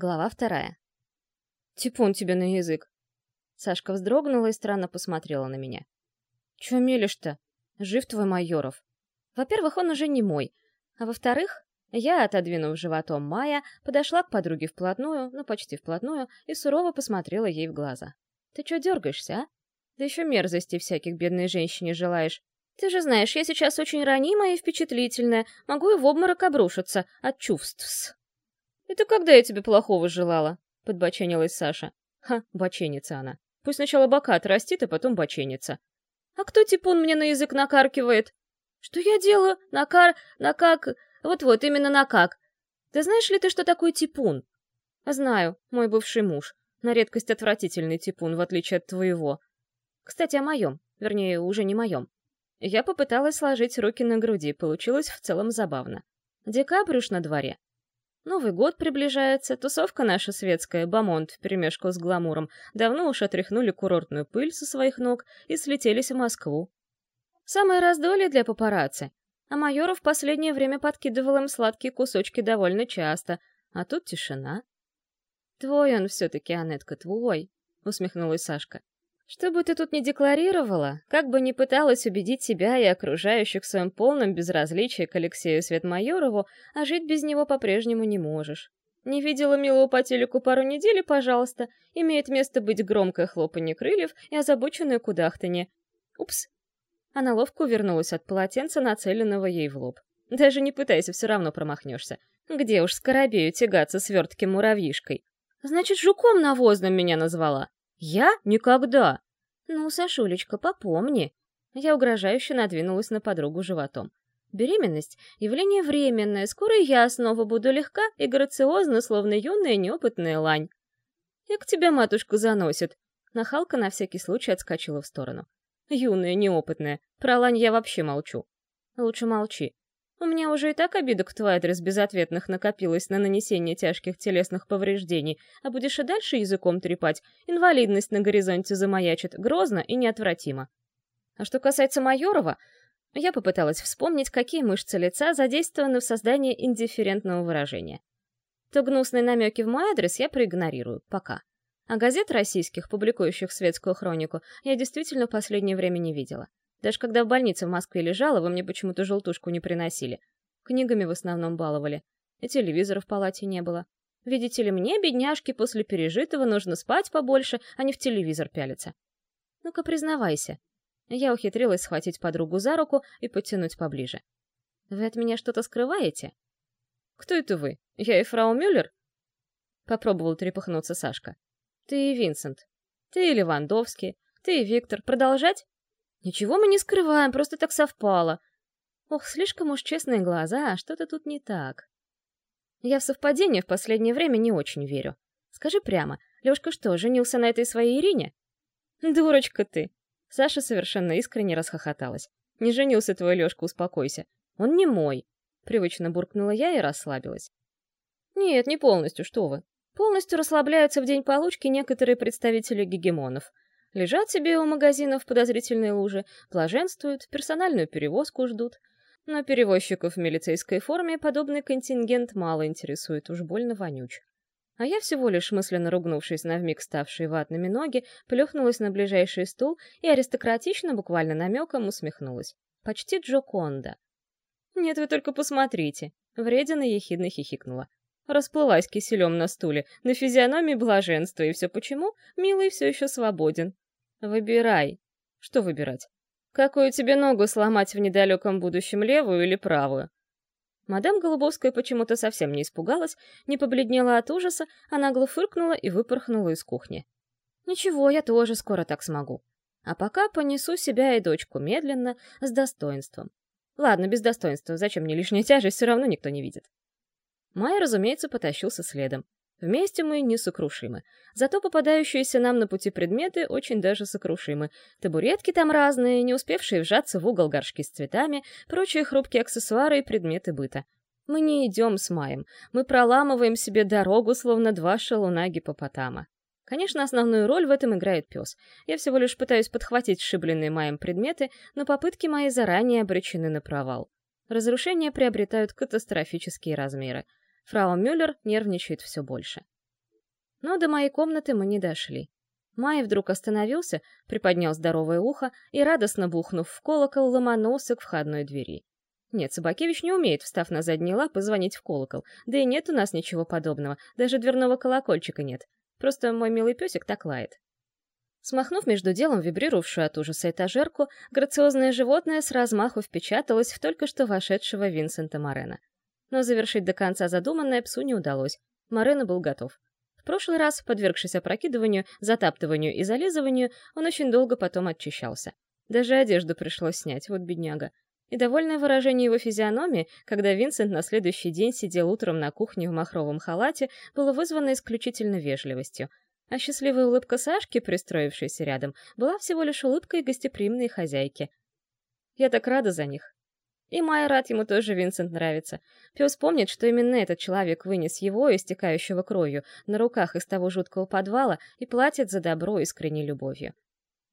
Глава вторая. «Типун тебе на язык!» Сашка вздрогнула и странно посмотрела на меня. «Чё мелешь-то? Жив твой Майоров!» Во-первых, он уже не мой. А во-вторых, я, отодвинув животом Майя, подошла к подруге вплотную, ну почти вплотную, и сурово посмотрела ей в глаза. «Ты чё дергаешься, а? Да еще мерзости всяких бедной женщине желаешь. Ты же знаешь, я сейчас очень ранимая и впечатлительная, могу и в обморок обрушиться от чувств. «Это когда я тебе плохого желала?» — подбоченилась Саша. «Ха, боченится она. Пусть сначала бока отрастит, а потом боченится. А кто типун мне на язык накаркивает? Что я делаю? Накар... Накак... Вот-вот, именно накак. Да знаешь ли ты, что такое типун? Знаю, мой бывший муж. На редкость отвратительный типун, в отличие от твоего. Кстати, о моем. Вернее, уже не моем. Я попыталась сложить руки на груди, получилось в целом забавно. Декабрь уж на дворе. Новый год приближается, тусовка наша светская, бамонт вперемешку с гламуром, давно уж отряхнули курортную пыль со своих ног и слетелись в Москву. Самое раздолье для папарацци. А Майоров в последнее время подкидывал им сладкие кусочки довольно часто, а тут тишина. «Твой он все-таки, Анетка, твой», — усмехнулась Сашка. Что бы ты тут ни декларировала, как бы ни пыталась убедить себя и окружающих в своем полном безразличии к Алексею Светмайорову, а жить без него по-прежнему не можешь. Не видела милого по телеку пару недель, пожалуйста, имеет место быть громкое хлопанье крыльев и озабоченное кудахтанье. Упс. Она ловко увернулась от полотенца, нацеленного ей в лоб. Даже не пытайся, все равно промахнешься. Где уж скоробею тягаться свертким муравьишкой? Значит, жуком навозным меня назвала. «Я? Никогда!» «Ну, Сашулечка, попомни!» Я угрожающе надвинулась на подругу животом. «Беременность — явление временное, скоро я снова буду легка и грациозна, словно юная неопытная лань». «Как тебя матушка заносит?» Нахалка на всякий случай отскочила в сторону. «Юная, неопытная. Про лань я вообще молчу». «Лучше молчи. У меня уже и так обидок в твой адрес безответных накопилось на нанесение тяжких телесных повреждений, а будешь и дальше языком трепать, инвалидность на горизонте замаячит, грозно и неотвратимо. А что касается Майорова, я попыталась вспомнить, какие мышцы лица задействованы в создании индифферентного выражения. То гнусные намеки в мой адрес я проигнорирую, пока. А газет российских, публикующих светскую хронику, я действительно в последнее время не видела. Даже когда в больнице в Москве лежала, вы мне почему-то желтушку не приносили. Книгами в основном баловали. И телевизора в палате не было. Видите ли, мне, бедняжке, после пережитого нужно спать побольше, а не в телевизор пялиться. Ну-ка, признавайся. Я ухитрилась схватить подругу за руку и подтянуть поближе. Вы от меня что-то скрываете? Кто это вы? Я и фрау Мюллер? Попробовал трепыхнуться Сашка. Ты и Винсент. Ты и Левандовский. Ты и Виктор. Продолжать? Ничего мы не скрываем, просто так совпало. Ох, слишком уж честные глаза, а что-то тут не так. Я в совпадение в последнее время не очень верю. Скажи прямо, Лёшка что, женился на этой своей Ирине? Дурочка ты. Саша совершенно искренне расхохоталась. Не женился твой Лёшка, успокойся. Он не мой. Привычно буркнула я и расслабилась. Нет, не полностью, что вы. Полностью расслабляются в день получки некоторые представители гегемонов — Лежат себе у магазинов подозрительные лужи, блаженствуют, персональную перевозку ждут. Но перевозчиков в милицейской форме подобный контингент мало интересует, уж больно вонюч. А я всего лишь мысленно ругнувшись на вмиг ставшие ватными ноги, плюхнулась на ближайший стул и аристократично, буквально намеком, усмехнулась. Почти Джоконда. «Нет, вы только посмотрите!» Вредина ехидно хихикнула. Расплылась киселем на стуле, на физиономии блаженство, и все почему? Милый все еще свободен. Выбирай. Что выбирать? Какую тебе ногу сломать в недалеком будущем, левую или правую? Мадам Голубовская почему-то совсем не испугалась, не побледнела от ужаса, а нагло фыркнула и выпорхнула из кухни. Ничего, я тоже скоро так смогу. А пока понесу себя и дочку медленно, с достоинством. Ладно, без достоинства, зачем мне лишняя тяжесть, все равно никто не видит. Май, разумеется, потащился следом. Вместе мы несокрушимы. Зато попадающиеся нам на пути предметы очень даже сокрушимы. Табуретки там разные, не успевшие вжаться в угол горшки с цветами, прочие хрупкие аксессуары и предметы быта. Мы не идем с Маем, мы проламываем себе дорогу, словно два шалуна гипопотама. Конечно, основную роль в этом играет пес. Я всего лишь пытаюсь подхватить сшибленные Маем предметы, но попытки мои заранее обречены на провал. Разрушения приобретают катастрофические размеры — Фрау Мюллер нервничает все больше. Но до моей комнаты мы не дошли. Май вдруг остановился, приподнял здоровое ухо и, радостно бухнув в колокол, ломанулся к входной двери. Нет, Собакевич не умеет, встав на задние лапы, звонить в колокол. Да и нет у нас ничего подобного, даже дверного колокольчика нет. Просто мой милый песик так лает. Смахнув между делом вибрировавшую от ужаса этажерку, грациозное животное с размаху впечаталось в только что вошедшего Винсента Морена. Но завершить до конца задуманное псу не удалось. Морено был готов. В прошлый раз, подвергшись опрокидыванию, затаптыванию и зализыванию, он очень долго потом очищался. Даже одежду пришлось снять, вот бедняга. И довольное выражение его физиономии, когда Винсент на следующий день сидел утром на кухне в махровом халате, было вызвано исключительно вежливостью. А счастливая улыбка Сашки, пристроившейся рядом, была всего лишь улыбкой гостеприимной хозяйки. Я так рада за них. И Майя рад, ему тоже Винсент нравится. Пес помнит, что именно этот человек вынес его, истекающего кровью, на руках из того жуткого подвала и платит за добро искренней любовью.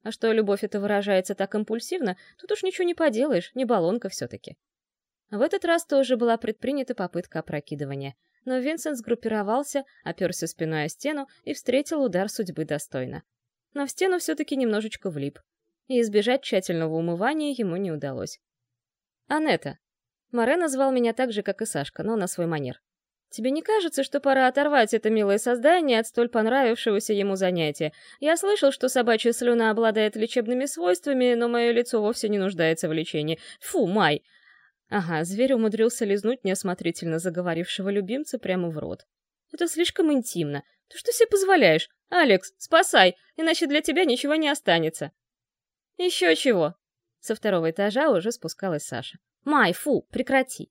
А что любовь это выражается так импульсивно, тут уж ничего не поделаешь, не баллонка все-таки. В этот раз тоже была предпринята попытка опрокидывания, но Винсент сгруппировался, оперся спиной о стену и встретил удар судьбы достойно. Но в стену все-таки немножечко влип, и избежать тщательного умывания ему не удалось. «Анетта». Море назвал меня так же, как и Сашка, но на свой манер. Тебе не кажется, что пора оторвать это милое создание от столь понравившегося ему занятия? Я слышал, что собачья слюна обладает лечебными свойствами, но мое лицо вовсе не нуждается в лечении. Фу, Май!» Ага, зверь умудрился лизнуть неосмотрительно заговорившего любимца прямо в рот. «Это слишком интимно. Ты что себе позволяешь? Алекс, спасай, иначе для тебя ничего не останется». «Еще чего!» Со второго этажа уже спускалась Саша. «Май, фу, прекрати!»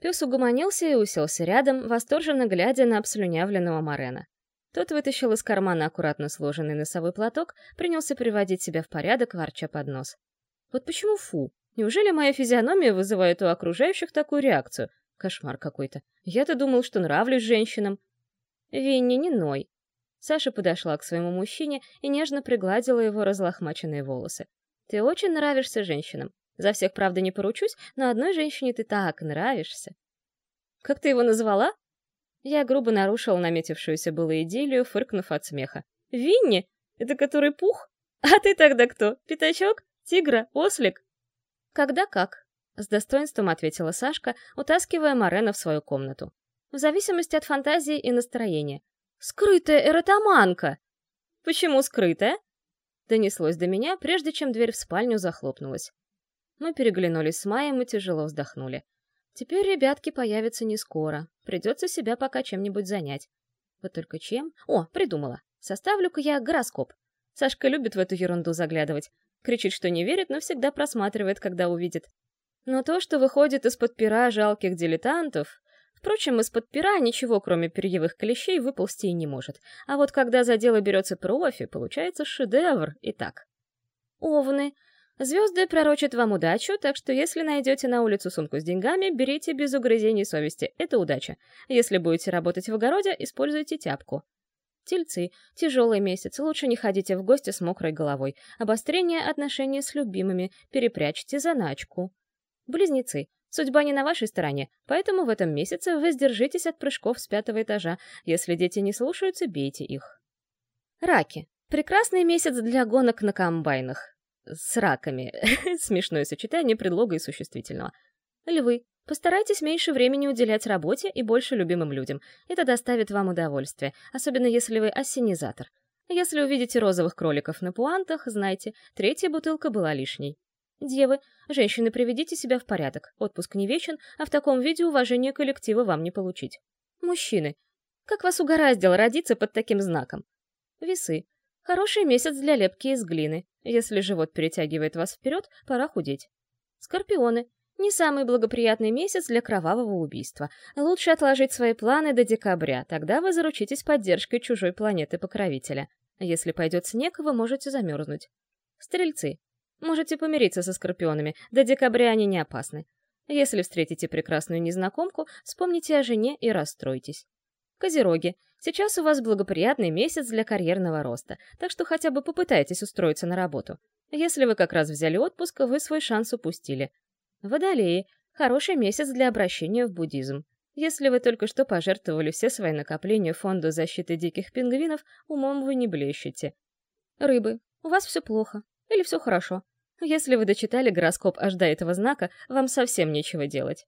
Пес угомонился и уселся рядом, восторженно глядя на обслюнявленного Морена. Тот вытащил из кармана аккуратно сложенный носовой платок, принялся приводить себя в порядок, ворча под нос. Вот почему фу? Неужели моя физиономия вызывает у окружающих такую реакцию? Кошмар какой-то. Я-то думал, что нравлюсь женщинам. Винни, не ной. Саша подошла к своему мужчине и нежно пригладила его разлохмаченные волосы. Ты очень нравишься женщинам. За всех, правда, не поручусь, но одной женщине ты так нравишься. Как ты его назвала? Я грубо нарушил наметившуюся было идиллию, фыркнув от смеха. Винни? Это который пух? А ты тогда кто? Пятачок? Тигра? Ослик? Когда как? С достоинством ответила Сашка, утаскивая Марена в свою комнату. В зависимости от фантазии и настроения. Скрытая эротоманка! Почему скрытая? Донеслось до меня, прежде чем дверь в спальню захлопнулась. Мы переглянулись с Майей и тяжело вздохнули. Теперь ребятки появятся не скоро. Придется себя пока чем-нибудь занять. Вот только чем? О, придумала. Составлю-ка я гороскоп. Сашка любит в эту ерунду заглядывать. Кричит, что не верит, но всегда просматривает, когда увидит. Но то, что выходит из-под пера жалких дилетантов... Впрочем, из-под пера ничего, кроме перьевых клещей, выползти и не может. А вот когда за дело берется профи, получается шедевр и так. Овны. Звезды пророчат вам удачу, так что если найдете на улицу сумку с деньгами, берите без угрызений совести, это удача. Если будете работать в огороде, используйте тяпку. Тельцы. Тяжелый месяц, лучше не ходите в гости с мокрой головой. Обострение отношений с любимыми, перепрячьте заначку. Близнецы. Судьба не на вашей стороне, поэтому в этом месяце воздержитесь от прыжков с пятого этажа. Если дети не слушаются, бейте их. Раки. Прекрасный месяц для гонок на комбайнах с раками. Смешное сочетание предлога и существительного. Львы, постарайтесь меньше времени уделять работе и больше любимым людям. Это доставит вам удовольствие, особенно если вы ассенизатор. Если увидите розовых кроликов на пуантах, знайте, третья бутылка была лишней. Девы, женщины, приведите себя в порядок. Отпуск не вечен, а в таком виде уважение коллектива вам не получить. Мужчины, как вас угораздило родиться под таким знаком? Весы, Хороший месяц для лепки из глины. Если живот перетягивает вас вперед, пора худеть. Скорпионы. Не самый благоприятный месяц для кровавого убийства. Лучше отложить свои планы до декабря, тогда вы заручитесь поддержкой чужой планеты-покровителя. Если пойдет снег, вы можете замерзнуть. Стрельцы. Можете помириться со скорпионами, до декабря они не опасны. Если встретите прекрасную незнакомку, вспомните о жене и расстройтесь. Козероги. Сейчас у вас благоприятный месяц для карьерного роста, так что хотя бы попытайтесь устроиться на работу. Если вы как раз взяли отпуск, вы свой шанс упустили. Водолеи. Хороший месяц для обращения в буддизм. Если вы только что пожертвовали все свои накопления фонду защиты диких пингвинов, умом вы не блещете. Рыбы, у вас все плохо. Или все хорошо. Если вы дочитали гороскоп аж до этого знака, вам совсем нечего делать.